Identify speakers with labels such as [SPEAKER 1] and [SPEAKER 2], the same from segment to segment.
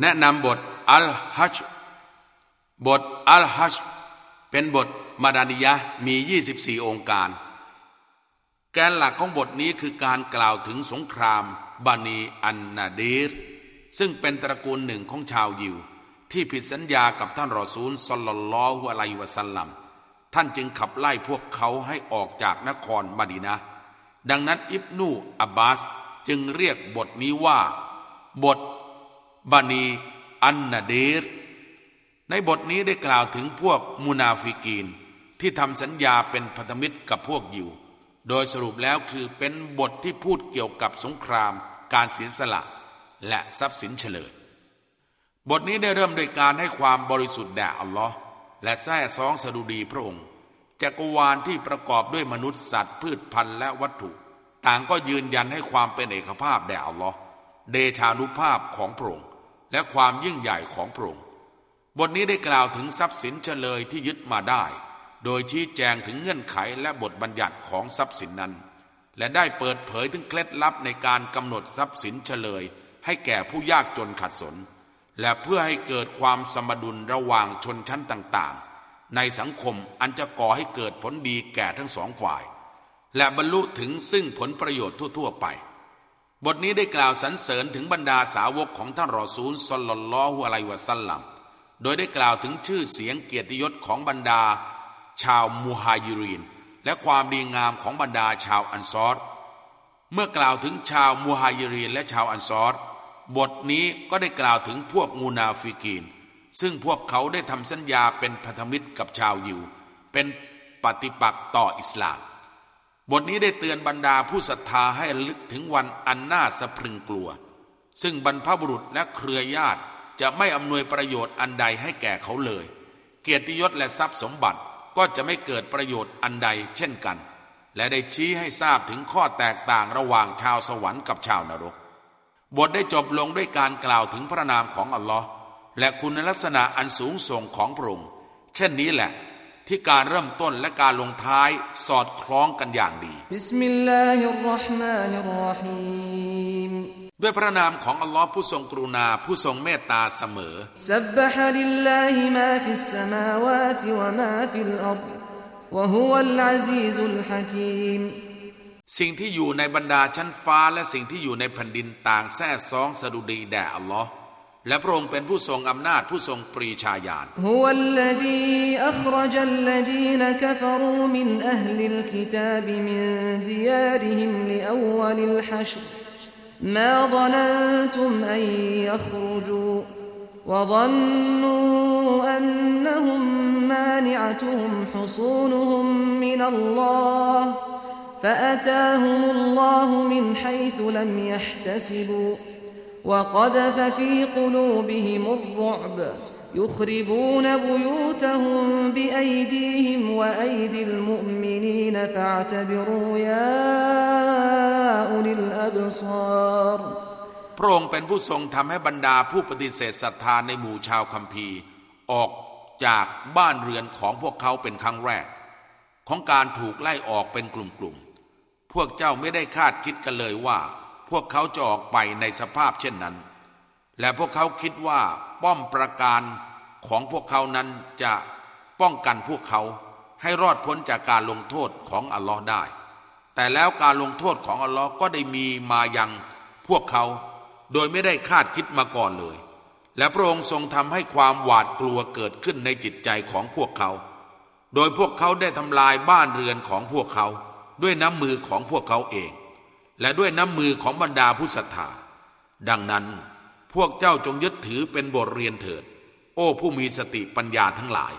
[SPEAKER 1] แนะนำบทอัลฮัจบทอัลฮัจเป็นบทมาดานิยะมี 24 องค์การ แกนหลักของบทนี้คือการกล่าวถึงสงคราม บานีอันนาดีร ซึ่งเป็นตระกูลหนึ่งของชาวยิว ที่ผิดสัญญากับท่านรอซูลสลลลอฮุอะลวะสัลลัมท่านจึงขับไล่พวกเขาให้ออกจากนครมดีนะ ดังนั้นอิบนูอับบาส จึงเรียกบทนี้ว่า บทบานีอันนาเดร ในบทนี้ได้กล่าวถึงพวกมูนาฟิกีนที่ทำสัญญาเป็นพันธมิตรกับพวกยิวโดยสรุปแล้วคือเป็นบทที่พูดเกี่ยวกับสงคราม การเสียสละ และทรัพย์สินเฉลยบทนี้ได้เริ่มโดยการให้ความบริสุทธิ์แด่อัลลอฮ์และแท้ซองสดุดีพระองค์จักรวาลที่ประกอบด้วยมนุษย์สัตว์ พืชพันธุ์และวัตถุ ต่างก็ยืนยันให้ความเป็นเอกภาพแด่อัลลอฮ์เดชานุภาพของพระองค์และความยิ่งใหญ่ของพระองค์บทนี้ได้กล่าวถึงทรัพย์สินเฉลยที่ยึดมาได้ โดยชี้แจงถึงเงื่อนไขและบทบัญญัติของทรัพย์สินนั้น และได้เปิดเผยถึงเคล็ดลับในการกำหนดทรัพย์สินเฉลย ให้แก่ผู้ยากจนขัดสน และเพื่อให้เกิดความสมดุลระหว่างชนชั้นต่างๆ ในสังคมอันจะก่อให้เกิดผลดีแก่ทั้งสองฝ่าย และบรรลุถึงซึ่งผลประโยชน์ทั่วๆไปบทนี้ได้กล่าวสรรเสริญถึงบรรดาสาวกของท่านรอซูลสลลลอฮุอะลัยวะสัลลัม โดยได้กล่าวถึงชื่อเสียงเกียรติยศของบรรดาชาวมูฮายิรินและความดีงามของบรรดาชาวอันซอรเมื่อกล่าวถึงชาวมูฮายิรินและชาวอันซอรบทนี้ก็ได้กล่าวถึงพวกมูนาฟิกีน ซึ่งพวกเขาได้ทำสัญญาเป็นพันธมิตรกับชาวยิวเป็นปฏิปักษ์ต่ออิสลามบทนี้ได้เตือนบรรดาผู้ศรัทธาให้ลึกถึงวันอันน่าสะพรึงกลัว ซึ่งบรรพบุรุษและเครือญาติ จะไม่อำนวยประโยชน์อันใดให้แก่เขาเลย เกียรติยศและทรัพย์สมบัติก็จะไม่เกิดประโยชน์อันใดเช่นกัน และได้ชี้ให้ทราบถึงข้อแตกต่างระหว่างชาวสวรรค์กับชาวนรก บทได้จบลงด้วยการกล่าวถึงพระนามของอัลลอฮ์และคุณลักษณะอันสูงส่งของพระองค์เช่นนี้แหละที่การเริ่มต้นและการลงท้ายสอดคล้องกันอย่างดี ด้วยพระนามของอัลลอฮ์ผู้ทรงกรุณาผู้ทรงเมตตาเสมอ
[SPEAKER 2] สับบฮะลิลลาฮิมาฟิสสมาวาติวะมาฟิลอัรวะฮุวัลอาซีซุลฮะคีม
[SPEAKER 1] สิ่งที่อยู่ในบรรดาชั้นฟ้าและสิ่งที่อยู่ในแผ่นดินต่างแท้ซองสะดุดีแด่อัลลอฮ์และพระองค์เป็นผู้ทรงอำนาจผู้ทรงปรีชาญาณ
[SPEAKER 2] ฮุวัลลดีอัครจัลลดีนกฟรูมินอัลลิลกิตาบมินดิยาริฮิมลิอวลิลฮัชร وقذف في قلوبهم الرعب يخربون بيوتهم بأيديهم وأيدي المؤمنين فاعتبروا يا أولي الأبصار พระองค์เป็นผู้ทรงทำให้บ
[SPEAKER 1] รรดาผู้ปฏิเสธศรัทธาในหมู่ชาวคัมภีร์ออกจากบ้านเรือนของพวกเขาเป็นครั้งแรก ของการถูกไล่ออกเป็นกลุ่มๆพวกเจ้าไม่ได้คาดคิดกันเลยว่าพวกเขาจะออกไปในสภาพเช่นนั้น และพวกเขาคิดว่าป้อมประการของพวกเขานั้นจะป้องกันพวกเขาให้รอดพ้นจากการลงโทษของอัลลอฮ์ได้ แต่แล้วการลงโทษของอัลลอฮ์ก็ได้มีมายัง พวกเขาโดยไม่ได้คาดคิดมาก่อนเลย และพระองค์ทรงทำให้ความหวาดกลัวเกิดขึ้นในจิตใจของพวกเขา โดยพวกเขาได้ทำลายบ้านเรือนของพวกเขาด้วยน้ำมือของพวกเขาเองและด้วยน้ำมือของบรรดาผู้ศรัทธา ดังนั้นพวกเจ้าจงยึดถือเป็นบทเรียนเถิด โอ้ ผู้มีสติปัญญาทั้งหลาย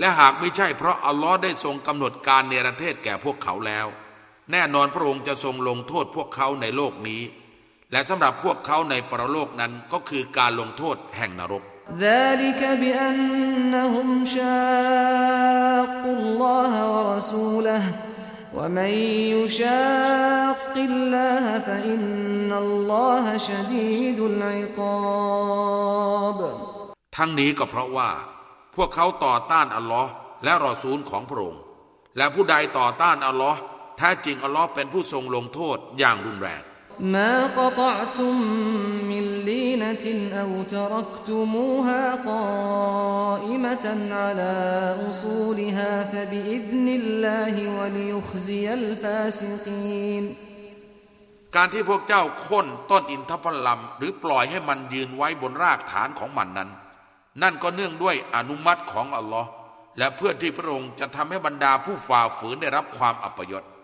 [SPEAKER 1] และหากไม่ใช่เพราะอัลลอฮ์ได้ทรงกำหนดการเนรเทศแก่พวกเขาแล้ว แน่นอนพระองค์จะทรงลงโทษพวกเขาในโลกนี้และสำหรับพวกเขาในปรโลกนั้นก็คือการลงโทษแห่งนรก ทั้งนี้ก็เพราะว่า พวกเขาต่อต้านอัลลอฮ์และรอซูลของพระองค์และผู้ใดต่อต้านอัลลอฮ์แท้จริงอัลลอฮ์เป็นผู้ทรงลงโทษอย่างรุนแรง
[SPEAKER 2] ما قطعتم من لينة أو تركتموها قائمة على أصولها فبإذن الله وليخزي الفاسقين
[SPEAKER 1] การที่พวกเจ้าค้นต้นอินทผลัมหรือปล่อยให้มันยืนไว้บนรากฐานของมันนั้น นั่นก็เนื่องด้วยอนุมัติของอัลลอฮ์และเพื่อที่พระองค์จะทำให้บรรดาผู้ฝ่าฝืนได้รับความอัปยศ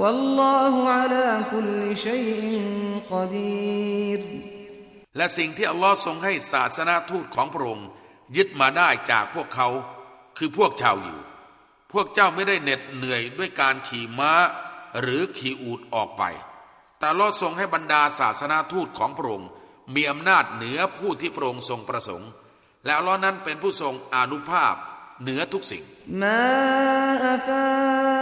[SPEAKER 2] والله على كل شيء قدير
[SPEAKER 1] และสิ่งที่อัลลอฮ์ทรงให้ศาสนาทูตของพระองค์ยึดมาได้จากพวกเขา คือพวกชาวอยู่พวกเจ้าไม่ได้เหน็ดเหนื่อยด้วยการขี่ม้า หรือขี่อูดออกไป แต่ลอทรงให้บรรดาศาสนาทูตของพระองค์มีอำนาจเหนือผู้ที่พระองค์ทรงประสงค์และล้ดนั้นเป็นผู้ทรงอนุภาพเหนือทุกสิ่ง
[SPEAKER 2] มา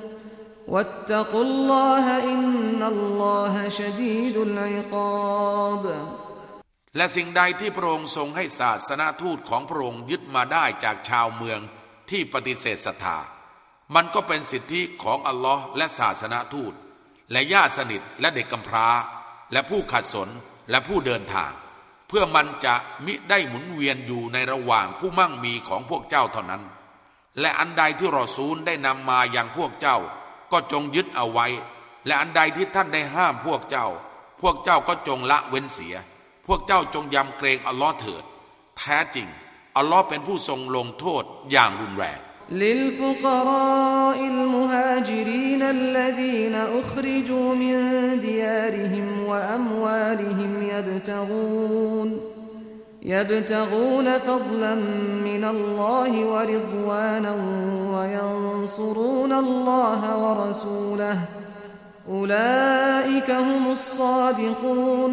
[SPEAKER 2] واتقوا الله إن الله شديد العقاب
[SPEAKER 1] และสิ่งใดที่พระองค์ทรงให้ศาสนาทูตของพระองค์ยึดมาได้ จากชาวเมืองที่ปฏิเสธศรัทธามันก็เป็นสิทธิของ อัลลอฮ์และศาสนาทูต และญาติสนิท และเด็กกำพร้า และผู้ขัดสน และผู้เดินทาง เพื่อมันจะมิได้หมุนเวียนอยู่ในระหว่าง ผู้มั่งมีของพวกเจ้าเท่านั้น และอันใดที่รอซูลได้นำมาอย่างพวกเจ้าก็จงยึดเอาไว้ และอันใดที่ท่านได้ห้ามพวกเจ้า พวกเจ้าก็จงละเว้นเสีย พวกเจ้าจงยำเกรงอัลลอฮ์เถิด แท้จริง อัลลอฮ์เป็นผู้ทรงลงโทษอย่างรุนแรง
[SPEAKER 2] للفقراء المهاجرين الذين أخرجوا من ديارهم وأموالهم يبتغون يبتغون فضلا من الله ورضوانا وينصرون الله ورسوله أولئك هم الصادقون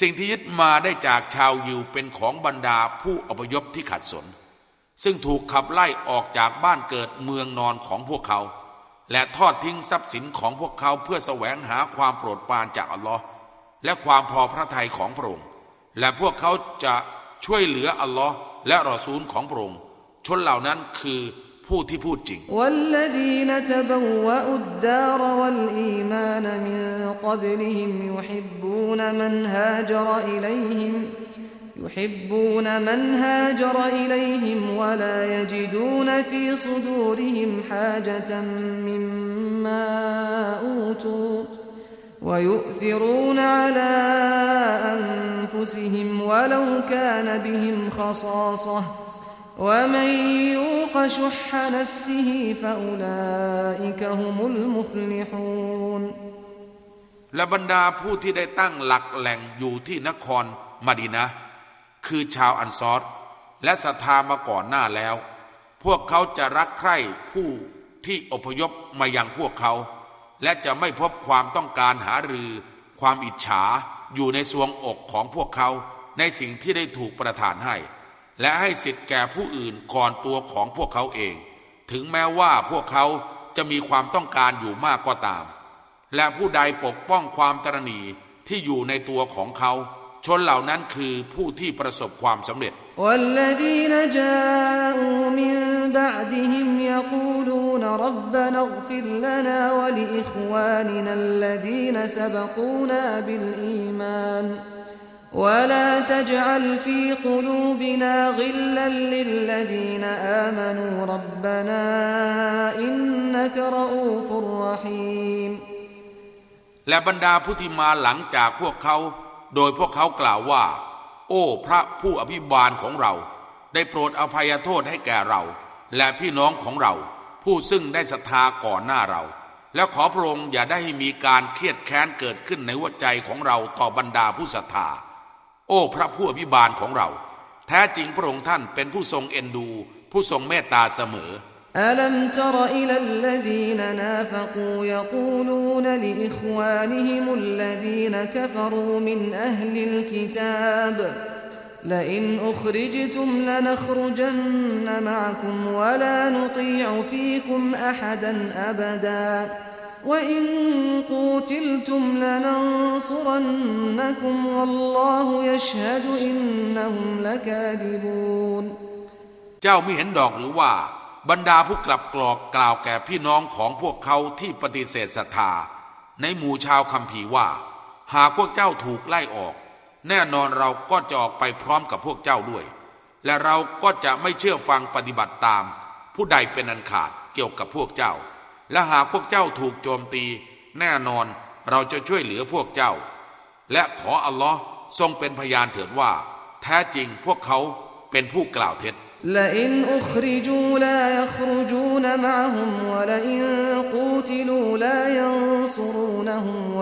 [SPEAKER 1] สิ่งที่ยึดมาได้จากชาวยิวเป็นของบรรดาผู้อพยพที่ขัดสน ซึ่งถูกขับไล่ออกจากบ้านเกิดเมืองนอนของพวกเขา และทอดทิ้งทรัพย์สินของพวกเขาเพื่อแสวงหาความโปรดปรานจากอัลลอฮ์และความพอพระทัยของพระองค์และพวกเขาจะช่วยเหลืออัลลอฮ์และรอซูลของพระองค์ชนเหล่านั้นคือผู้ที่พูดจริง
[SPEAKER 2] والذين تبوؤوا الدار والإيمان من قبلهم يحبون من هاجر إليهم يحبون من هاجر إليهم ولا يجدون في صدورهم حاجة مما أوتوا ويؤثرون على أنفسهم ولو كان بهم خصاصة ومن يوق شح نفسه فأولئك هم المفلحون
[SPEAKER 1] และบรรดาผู้ที่ได้ตั้งหลักแหล่งอยู่ที่นครมดีนะ คือชาวอันซอรและศรัทธามาก่อนหน้าแล้ว พวกเขาจะรักใคร่ผู้ที่อพยพมายังพวกเขาและจะไม่พบความต้องการหารือ ความอิจฉาอยู่ในสวงอกของพวกเขา ในสิ่งที่ได้ถูกประทานให้ และให้สิทธิ์แก่ผู้อื่นก่อนตัวของพวกเขาเอง ถึงแม้ว่าพวกเขาจะมีความต้องการอยู่มากก็ตาม และผู้ใดปกป้องความตรณีที่อยู่ในตัวของเขา ชนเหล่านั้นคือผู้ที่ประสบความสำเร็
[SPEAKER 2] จ ربنا اغفر لنا ولإخواننا الذين سبقونا بالإيمان ولا تجعل في قلوبنا غلا للذين آمنوا ربنا إنك رؤوف رحيم
[SPEAKER 1] และบรรดาผู้ที่มาหลังจากพวกเขา โดยพวกเขากล่าวว่า โอ้พระผู้อภิบาลของเรา ได้โปรดอภัยโทษให้แก่เราและพี่น้องของเราผู้ซึ่งได้ศรัทธาก่อนหน้าเรา และขอพระองค์อย่าได้มีการเครียดแค้นเกิดขึ้นในหัวใจของเราต่อบรรดาผู้ศรัทธา โอ้พระผู้อภิบาลของเรา แท้จริงพระองค์ท่านเป็นผู้ทรงเอ็นดู ผู้ทรงเมตตาเสมอ
[SPEAKER 2] ألم تر إلى الذين نافقوا يقولون لإخوانهم الذين كفروا من أهل الكتاب لئن أخرجتم لنخرجن معكم ولا نطيع فيكم أحدا أبدا وإن قوتلتم لننصرنكم والله يشهد إنهم لكاذبون
[SPEAKER 1] เจ้าไม่เห็นดอกหรือว่า บรรดาผู้กลับกรอกกล่าวแก่พี่น้องของพวกเขาที่ปฏิเสธศรัทธาในหมู่ชาวคัมภีร์ว่า หากพวกเจ้าถูกไล่ออกแน่นอนเราก็จะออกไปพร้อมกับพวกเจ้าด้วย และเราก็จะไม่เชื่อฟังปฏิบัติตาม ผู้ใดเป็นอันขาดเกี่ยวกับพวกเจ้า และหากพวกเจ้าถูกโจมตี แน่นอนเราจะช่วยเหลือพวกเจ้า และขออัลลอฮ์ทรงเป็นพยานเถิดว่า แท้จริงพวกเขาเป็นผู้กล่าวเท็จ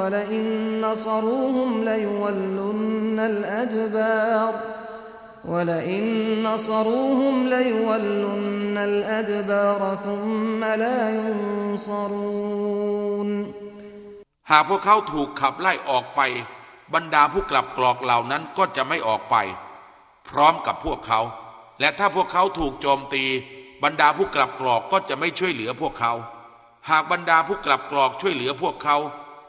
[SPEAKER 2] ولئن نصروهم ليولن الأدبار ولئن نصروهم ليولن الأدبار ثم لا ينصرون
[SPEAKER 1] หากพวกเขาถูกขับไล่ออกไป บรรดาผู้กลับกรอกเหล่านั้นก็จะไม่ออกไป พร้อมกับพวกเขา และถ้าพวกเขาถูกโจมตี บรรดาผู้กลับกรอกก็จะไม่ช่วยเหลือพวกเขา หากบรรดาผู้กลับกรอกช่วยเหลือพวกเขา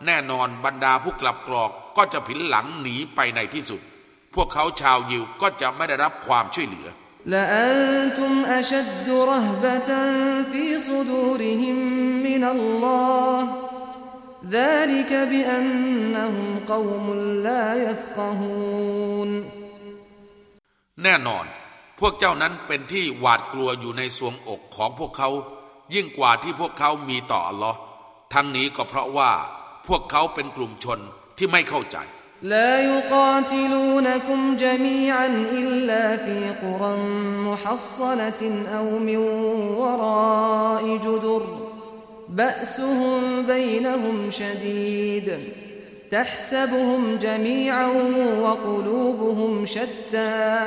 [SPEAKER 1] แน่นอนบรรดาผู้กลับกรอกก็จะผินหลังหนีไปในที่สุด พวกเขาชาวยิวก็จะไม่ได้รับความช่วยเหลื
[SPEAKER 2] อ ذلك بأنهم قوم لا يفقهون
[SPEAKER 1] แน่นอนพวกเจ้านั้นเป็นที่หวาดกลัวอยู่ในสวงอกของพวกเขา ยิ่งกว่าที่พวกเขามีต่ออัลลอฮ์ทั้งนี้ก็เพราะว่าพวกเขาเป็นกลุ่มชนที่ไม่เข้า
[SPEAKER 2] ใจ لا يقاتلونكم جميعا إلا في قرى محصنة أو من وراء جدر بأسهم بينهم شديد تحسبهم جميعا وقلوبهم شتى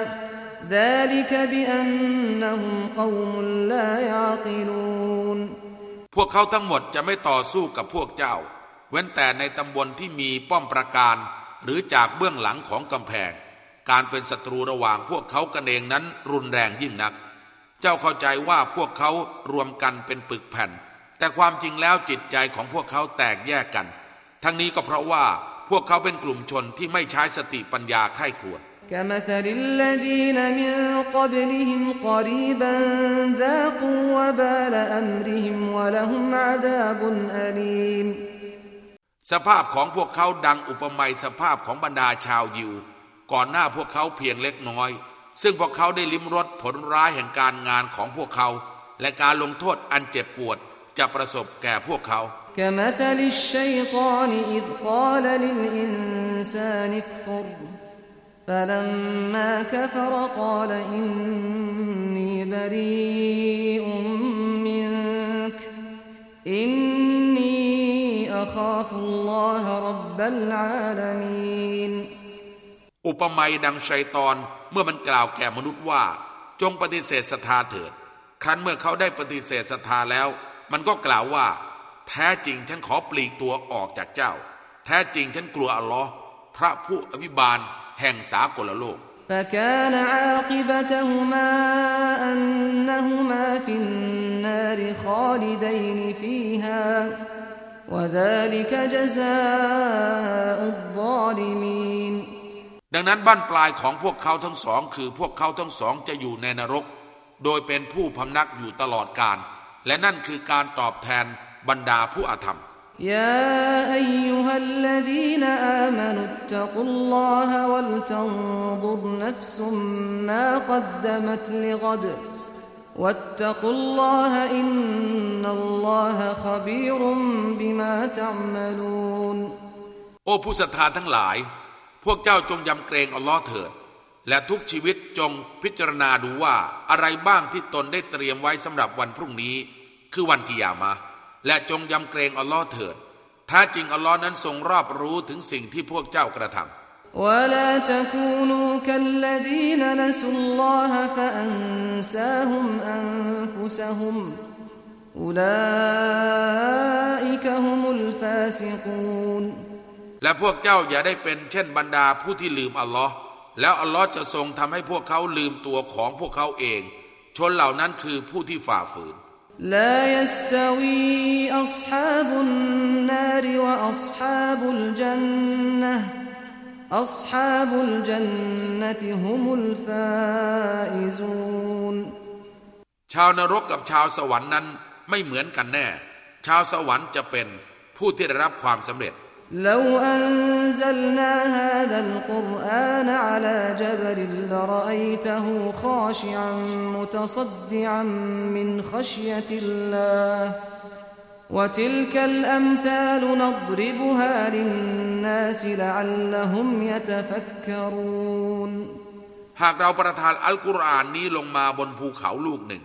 [SPEAKER 2] ذلك بأنهم قوم لا يعقلون
[SPEAKER 1] พวกเขาทั้งหมดจะไม่ต่อสู้กับพวกเจ้าเว้นแต่ในตำบลที่มีป้อมประการ หรือจากเบื้องหลังของกำแพง การเป็นศัตรูระหว่างพวกเขากันเองนั้นรุนแรงยิ่งนัก เจ้าเข้าใจว่าพวกเขารวมกันเป็นปึกแผ่น แต่ความจริงแล้วจิตใจของพวกเขาแตกแยกกันทั้งนี้ก็เพราะว่าพวกเขาเป็นกลุ่มชนที่ไม่ใช้สติปัญญาไข้ควร ك สภาพของพวกเขาดังอุปมาสภาพของบรรดาชาวยิวก่อนหน้าพวกเขาเพียงเล็กน้อย ซึ่งพวกเขาได้ลิ้มรสผลร้าย แห่งการงานของพวกเขา และการลงโทษอันเจ็บปวด จะประสบแก่พวกเขาออุปมาดังชัยตอน เมื่อมันกล่าวแก่มนุษย์ว่า จงปฏิเสธศรัทธาเถิดครั้นเมื่อเขาได้ปฏิเสธศรัทธาแล้ว มันก็กล่าวว่า แท้จริงฉันขอปลีกตัวออกจากเจ้า แท้จริงฉันกลัวอัลลอฮ์พระผู้อภิบาลแห่งสากลโลก
[SPEAKER 2] فكان ั ا น ب وذلك جزاء الظالمين
[SPEAKER 1] ดังนั้นบ้านปลายของพวกเขาทั้งสอง คือพวกเขาทั้งสองจะอยู่ในนรก โดยเป็นผู้พำนักอยู่ตลอดกาลและนั่นคือการตอบแทนบรรดาผู้อาธรรม
[SPEAKER 2] ยยออลาีนััมนุตต ا กุลลอฮะวัลตันบุรนับสุมมากัดดมัตลิกัด د واتقوا الله إن الله خبير بما تعملون
[SPEAKER 1] โอ้ผู้ศรัทธาทั้งหลาย พวกเจ้าจงยำเกรงอัลลอฮ์เถิด และทุกชีวิตจงพิจารณาดูว่าอะไรบ้างที่ตนได้เตรียมไว้สำหรับวันพรุ่งนี้ คือวันกิยามะและจงยำเกรงอัลลอฮ์เถิด ถ้าจริงอัลลอฮ์นั้นทรงรอบรู้ถึงสิ่งที่พวกเจ้ากระทำ
[SPEAKER 2] ولا تكونوا كالذين نسوا الله فأنساهم أنفسهم أولئك هم الفاسقون
[SPEAKER 1] และพวกเจ้าอย่าได้เป็นเช่นบรรดาผู้ที่ลืมอัลลอฮ์แล้วอัลลอฮ์จะทรงทำให้พวกเขาลืมตัวของพวกเขาเอง ชนเหล่านั้นคือผู้ที่ฝ่าฝืน
[SPEAKER 2] لا يستوي أصحاب النار وأصحاب الجنة أصحاب الجنة هم الفائزون
[SPEAKER 1] ชาวนรกกับชาวสวรรค์นั้น ไม่เหมือนกันแน่ ชาวสวรรค์จะเป็นผู้ที่ได้รับความสำเร็จ
[SPEAKER 2] لو أنزلنا هذا القرآن على جبل لرأيته خاشعا متصدعا من خشية الله وتلك الأمثال نضربها للناس لعلهم يتفكرون หากเราประทานอัลกุรอาน
[SPEAKER 1] นี้ลงมาบนภูเขาลูกหนึ่ง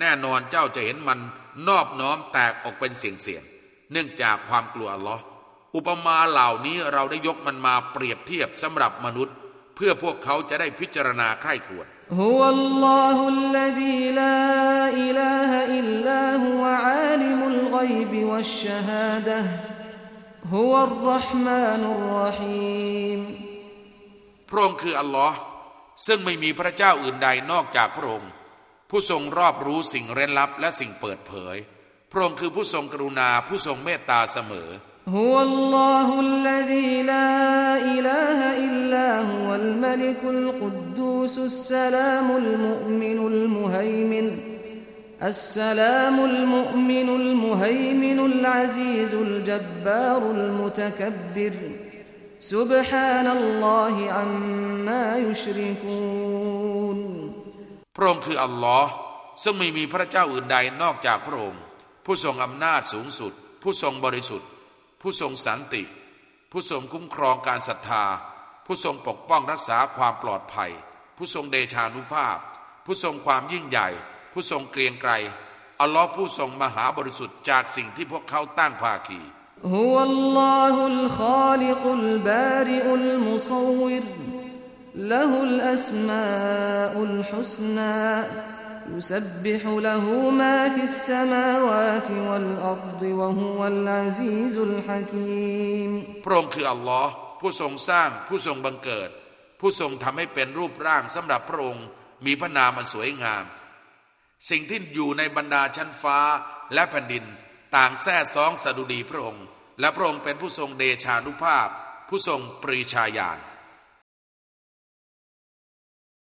[SPEAKER 1] แน่นอนเจ้าจะเห็นมันนอบน้อมแตกออกเป็นเสียงเสียง เนื่องจากความกลัวลออุปมาเหล่านี้เราได้ยกมันมาเปรียบเทียบสำหรับมนุษย์ เพื่อพวกเขาจะได้พิจารณาใคร่คว
[SPEAKER 2] ร الغيب والشهادة هو الرحمن الرحيم
[SPEAKER 1] พระองค์คือ อัลลอฮ์ซึ่งไม่มีพระเจ้าอื่นใดนอกจากพระองค์ผู้ทรงรอบรู้สิ่งเร้นลับและสิ่งเปิดเผย พระองค์คือผู้ทรงกรุณาผู้ทรงเมตตาเสมอ
[SPEAKER 2] هو الله الذي لا إله إلا هو الملك القدوس السلام المؤمن المهيمن السلام المؤمن المهيمن العزيز الجبار المتكبر سبحان الله عما يشركون
[SPEAKER 1] พระองค์คืออัลลอฮ์ซึ่งไม่มีพระเจ้าอื่นใดนอกจากพระองค์ผู้ทรงอำนาจสูงสุด ผู้ทรงบริสุทธิ์ ผู้ทรงสันติ ผู้ทรงคุ้มครองการศรัทธา ผู้ทรงปกป้องรักษาความปลอดภัย ผู้ทรงเดชานุภาพ ผู้ทรงความยิ่งใหญ่ผู้ทรงเกรียงไกร อัลลอฮ์ผู้ทรงมหาบริสุทธิ์จากสิ่งที่พวกเขาตั้งภาคี
[SPEAKER 2] ฮุวัลลอฮุลคาลิกุลบาริอุลมุซวิร له ا ل أ س م บ ء ا ل ح س ن ูมาฟิสสมาวาติวัลอัรดิวะฮุวัลอาซีซุลฮะกีม
[SPEAKER 1] พระองค์คืออัลลอฮ์ผู้ทรงสร้างผู้ทรงบังเกิด ผู้ทรงทำให้เป็นรูปร่างสำหรับพระองค์มีพระนามอันสวยงามสิ่งที่อยู่ในบรรดาชั้นฟ้าและแผ่นดินต่างแท้ซองสดุดีพระองค์และพระองค์เป็นผู้ทรงเดชานุภาพ ผู้ทรงปรีชาญาณ